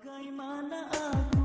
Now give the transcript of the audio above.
Bagaimana aku